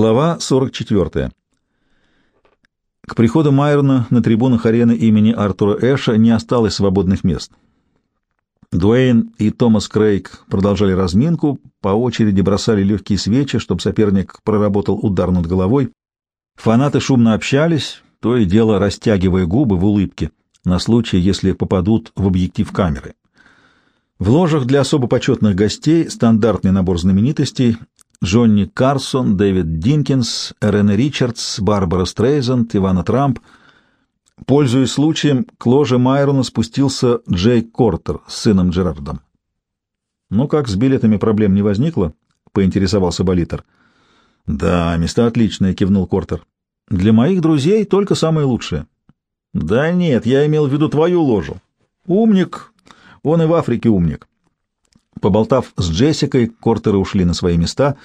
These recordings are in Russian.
Глава 44. К приходу Майрона на трибунах арены имени Артура Эша не осталось свободных мест. Дуэйн и Томас Крейг продолжали разминку, по очереди бросали легкие свечи, чтобы соперник проработал удар над головой. Фанаты шумно общались, то и дело растягивая губы в улыбке, на случай, если попадут в объектив камеры. В ложах для особо почетных гостей стандартный набор знаменитостей Джонни Карсон, Дэвид Динкинс, Рене Ричардс, Барбара Стрейзанд, Ивана Трамп. Пользуясь случаем, к ложе Майрона спустился Джей Кортер с сыном Джерардом. «Ну как, с билетами проблем не возникло?» — поинтересовался Болитер. «Да, места отличные», — кивнул Кортер. «Для моих друзей только самые лучшие». «Да нет, я имел в виду твою ложу. Умник. Он и в Африке умник. Поболтав с Джессикой, Кортеры ушли на свои места,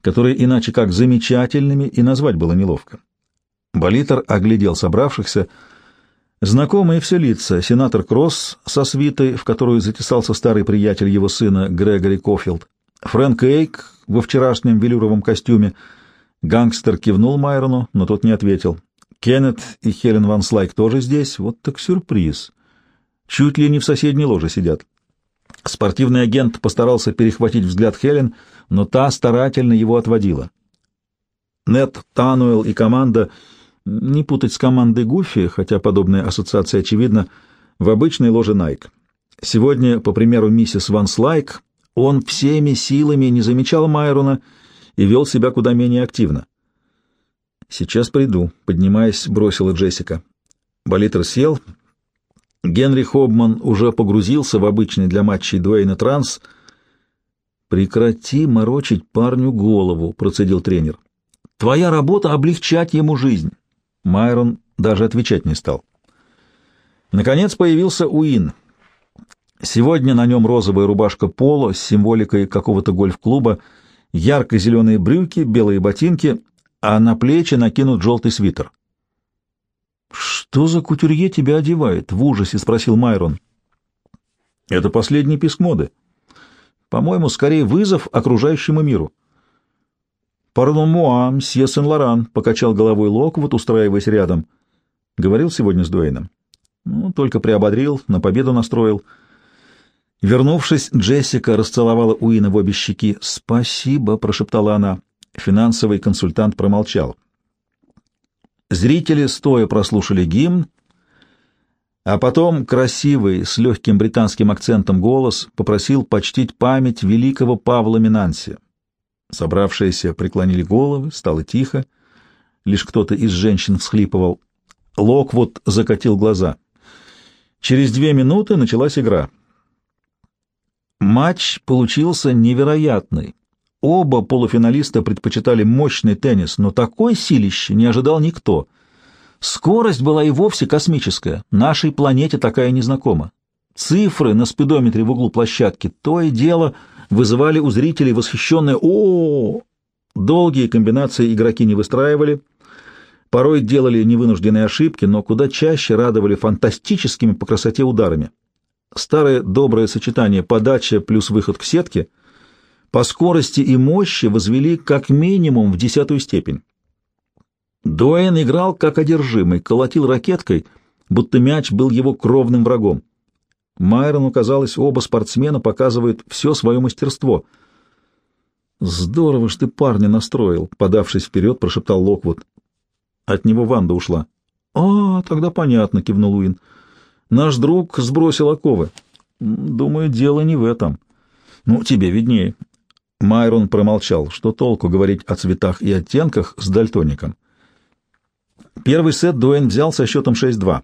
которые иначе как замечательными и назвать было неловко. Болитер оглядел собравшихся. Знакомые все лица, сенатор Кросс со свитой, в которую затесался старый приятель его сына Грегори Кофилд, Фрэнк Эйк во вчерашнем велюровом костюме. Гангстер кивнул Майрону, но тот не ответил. Кеннет и Хелен Ван Слайк тоже здесь. Вот так сюрприз. Чуть ли не в соседней ложе сидят. Спортивный агент постарался перехватить взгляд Хелен, но та старательно его отводила. Нет, Тануэл и команда, не путать с командой Гуффи, хотя подобная ассоциация очевидна, в обычной ложе Найк. Сегодня, по примеру миссис Ван Слайк, он всеми силами не замечал Майрона и вел себя куда менее активно. «Сейчас приду», — поднимаясь, бросила Джессика. Болитер сел, Генри Хобман уже погрузился в обычный для матчей Дуэйна транс. «Прекрати морочить парню голову», — процедил тренер. «Твоя работа — облегчать ему жизнь». Майрон даже отвечать не стал. Наконец появился Уин. Сегодня на нем розовая рубашка поло с символикой какого-то гольф-клуба, ярко-зеленые брюки, белые ботинки, а на плечи накинут желтый свитер. «Что за кутюрье тебя одевает?» — в ужасе спросил Майрон. «Это последний писк моды. По-моему, скорее вызов окружающему миру». «Пардон, муа, мсье Сен-Лоран», — покачал головой Локвуд, устраиваясь рядом. «Говорил сегодня с Дуэйном?» «Ну, только приободрил, на победу настроил». Вернувшись, Джессика расцеловала Уина в обе щеки. «Спасибо», — прошептала она. Финансовый консультант промолчал. Зрители стоя прослушали гимн, а потом красивый, с легким британским акцентом голос попросил почтить память великого Павла Минанси. Собравшиеся преклонили головы, стало тихо, лишь кто-то из женщин всхлипывал. Локвуд закатил глаза. Через две минуты началась игра. Матч получился невероятный. Оба полуфиналиста предпочитали мощный теннис, но такой силище не ожидал никто. Скорость была и вовсе космическая, нашей планете такая незнакома. Цифры на спидометре в углу площадки то и дело вызывали у зрителей восхищенное о, -о, -о, Долгие комбинации игроки не выстраивали, порой делали невынужденные ошибки, но куда чаще радовали фантастическими по красоте ударами. Старое доброе сочетание подача плюс выход к сетке — по скорости и мощи возвели как минимум в десятую степень. Дуэйн играл как одержимый, колотил ракеткой, будто мяч был его кровным врагом. Майрону казалось, оба спортсмена показывают все свое мастерство. «Здорово ж ты парня настроил», — подавшись вперед, прошептал Локвуд. От него Ванда ушла. «А, тогда понятно», — кивнул Уин. «Наш друг сбросил оковы. Думаю, дело не в этом. Ну, тебе виднее. Майрон промолчал. Что толку говорить о цветах и оттенках с дальтоником? Первый сет Дуэйн взял со счетом 6-2.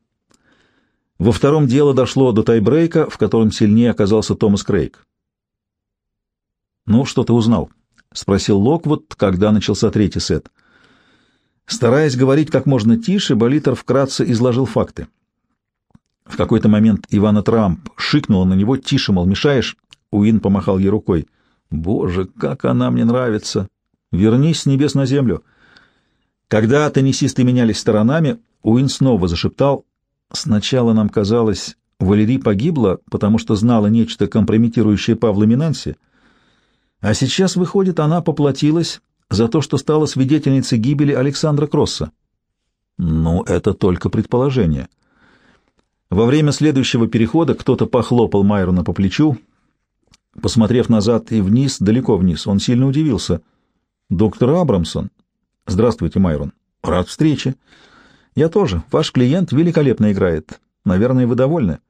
Во втором дело дошло до тайбрейка, в котором сильнее оказался Томас Крейг. «Ну, что ты узнал?» — спросил Локвуд, когда начался третий сет. Стараясь говорить как можно тише, Болитер вкратце изложил факты. В какой-то момент Ивана Трамп шикнула на него, тише, мол, мешаешь. Уин помахал ей рукой. Боже, как она мне нравится! Вернись с небес на землю. Когда теннисисты менялись сторонами, Уин снова зашептал. Сначала нам казалось, Валерий погибла, потому что знала нечто компрометирующее Павла Минанси, а сейчас, выходит, она поплатилась за то, что стала свидетельницей гибели Александра Кросса. Ну, это только предположение. Во время следующего перехода кто-то похлопал Майрона по плечу. Посмотрев назад и вниз, далеко вниз, он сильно удивился. «Доктор Абрамсон?» «Здравствуйте, Майрон. Рад встрече». «Я тоже. Ваш клиент великолепно играет. Наверное, вы довольны?»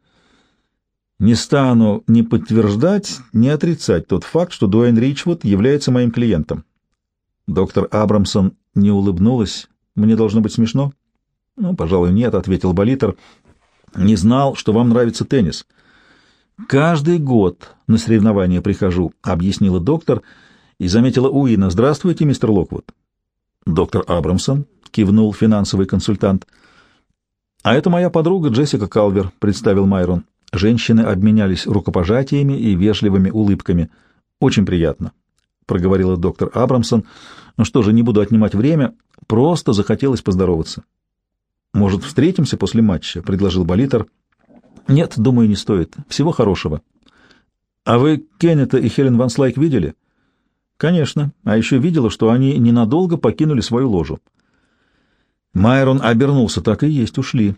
«Не стану ни подтверждать, ни отрицать тот факт, что Дуэйн Ричвуд является моим клиентом». Доктор Абрамсон не улыбнулась. «Мне должно быть смешно?» «Ну, пожалуй, нет», — ответил Болитер. Не знал, что вам нравится теннис. Каждый год на соревнования прихожу, объяснила доктор и заметила Уина. Здравствуйте, мистер Локвуд. Доктор Абрамсон кивнул финансовый консультант. А это моя подруга Джессика Калвер, представил Майрон. Женщины обменялись рукопожатиями и вежливыми улыбками. Очень приятно, проговорила доктор Абрамсон. Ну что же, не буду отнимать время, просто захотелось поздороваться. «Может, встретимся после матча?» — предложил Болитер. «Нет, думаю, не стоит. Всего хорошего». «А вы Кеннета и Хелен Ван Слайк видели?» «Конечно. А еще видела, что они ненадолго покинули свою ложу». Майрон обернулся. «Так и есть, ушли».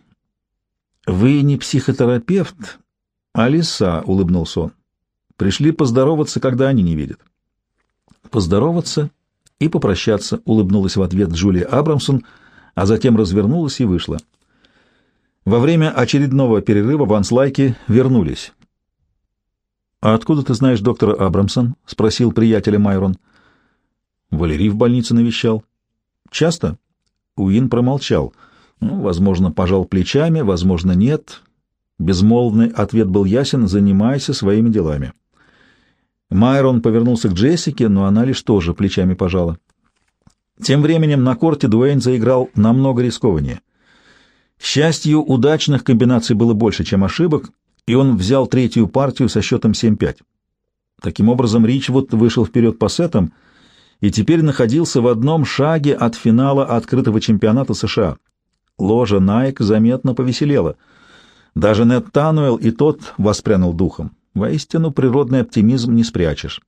«Вы не психотерапевт, а лиса», — улыбнулся он. «Пришли поздороваться, когда они не видят». «Поздороваться и попрощаться», — улыбнулась в ответ Джулия Абрамсон — а затем развернулась и вышла. Во время очередного перерыва ванслайки вернулись. «А откуда ты знаешь доктора Абрамсон?» — спросил приятеля Майрон. Валерий в больнице навещал. «Часто?» Уин промолчал. Ну, возможно, пожал плечами, возможно, нет. Безмолвный ответ был ясен «занимайся своими делами». Майрон повернулся к Джессике, но она лишь тоже плечами пожала. Тем временем на корте Дуэйн заиграл намного рискованнее. К счастью, удачных комбинаций было больше, чем ошибок, и он взял третью партию со счетом 7-5. Таким образом, Ричвуд вышел вперед по сетам и теперь находился в одном шаге от финала открытого чемпионата США. Ложа Найк заметно повеселела. Даже Нед Тануэлл и тот воспрянул духом. Воистину, природный оптимизм не спрячешь.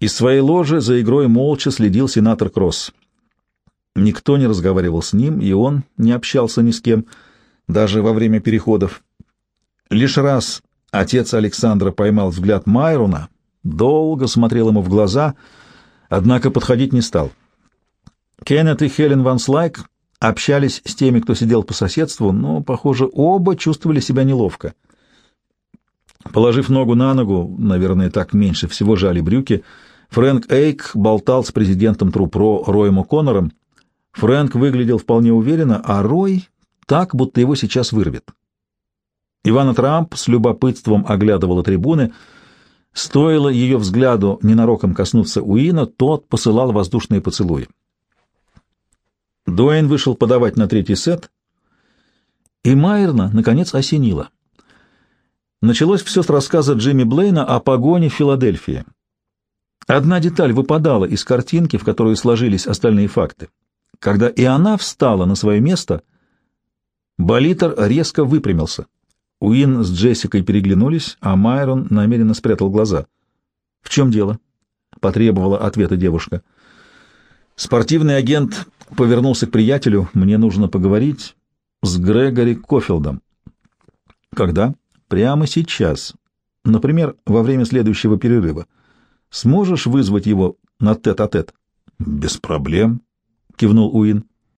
Из своей ложи за игрой молча следил сенатор Кросс. Никто не разговаривал с ним, и он не общался ни с кем, даже во время переходов. Лишь раз отец Александра поймал взгляд Майруна, долго смотрел ему в глаза, однако подходить не стал. Кеннет и Хелен Ван Слайк общались с теми, кто сидел по соседству, но, похоже, оба чувствовали себя неловко. Положив ногу на ногу, наверное, так меньше всего жали брюки, Фрэнк Эйк болтал с президентом Трупро Роем О'Коннором. Фрэнк выглядел вполне уверенно, а Рой так, будто его сейчас вырвет. Ивана Трамп с любопытством оглядывала трибуны. Стоило ее взгляду ненароком коснуться Уина, тот посылал воздушные поцелуи. Дуэйн вышел подавать на третий сет, и Майерна, наконец, осенила. Началось все с рассказа Джимми Блейна о погоне в Филадельфии. Одна деталь выпадала из картинки, в которую сложились остальные факты. Когда и она встала на свое место, Болитер резко выпрямился. Уин с Джессикой переглянулись, а Майрон намеренно спрятал глаза. «В чем дело?» — потребовала ответа девушка. Спортивный агент повернулся к приятелю. «Мне нужно поговорить с Грегори Кофилдом». «Когда?» «Прямо сейчас. Например, во время следующего перерыва». Сможешь вызвать его на тет-а-тет? -а -тет? Без проблем, кивнул Уин.